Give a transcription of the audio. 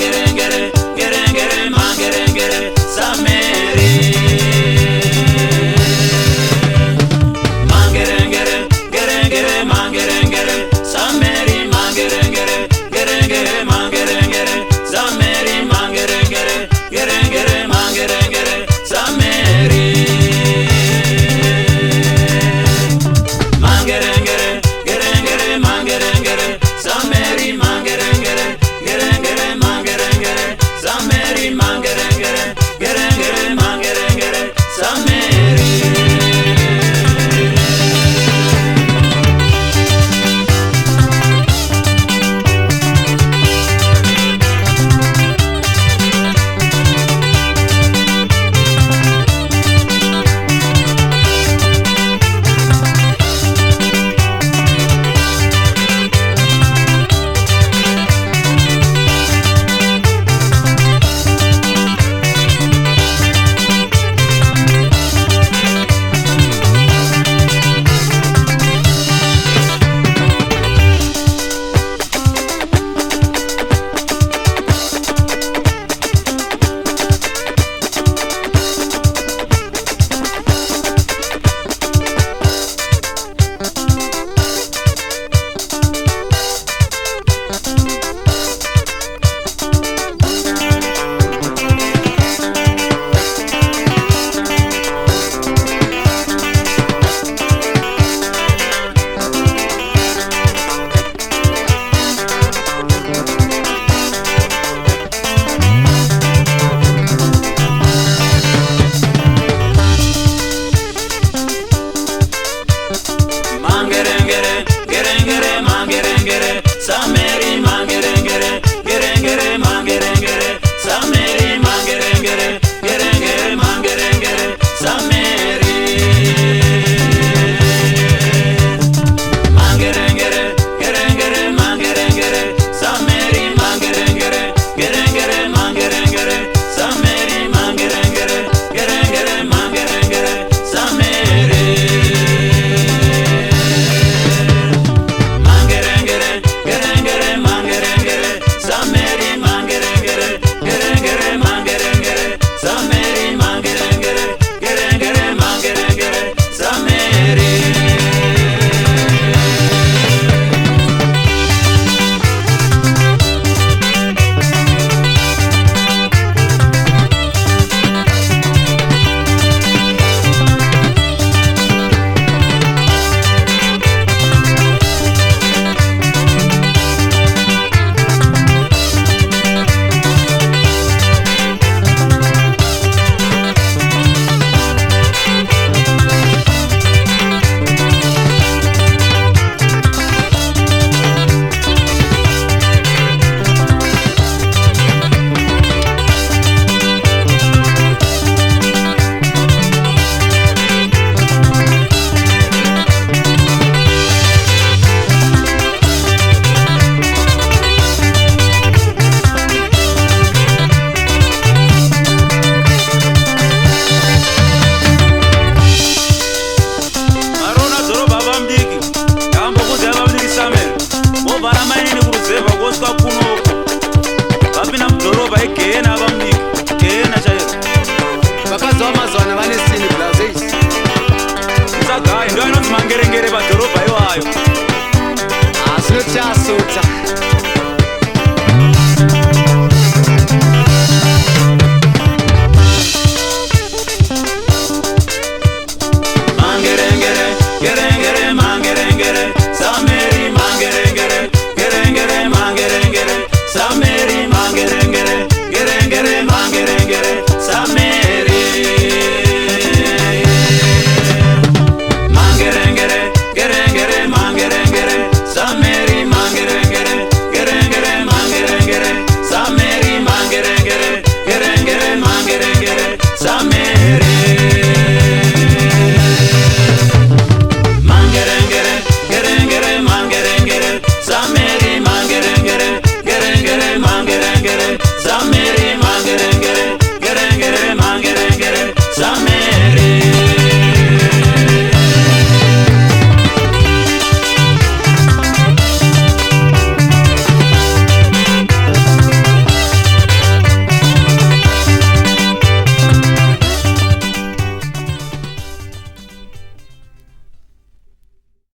get it, get it, get it, get it, man, get it, get it.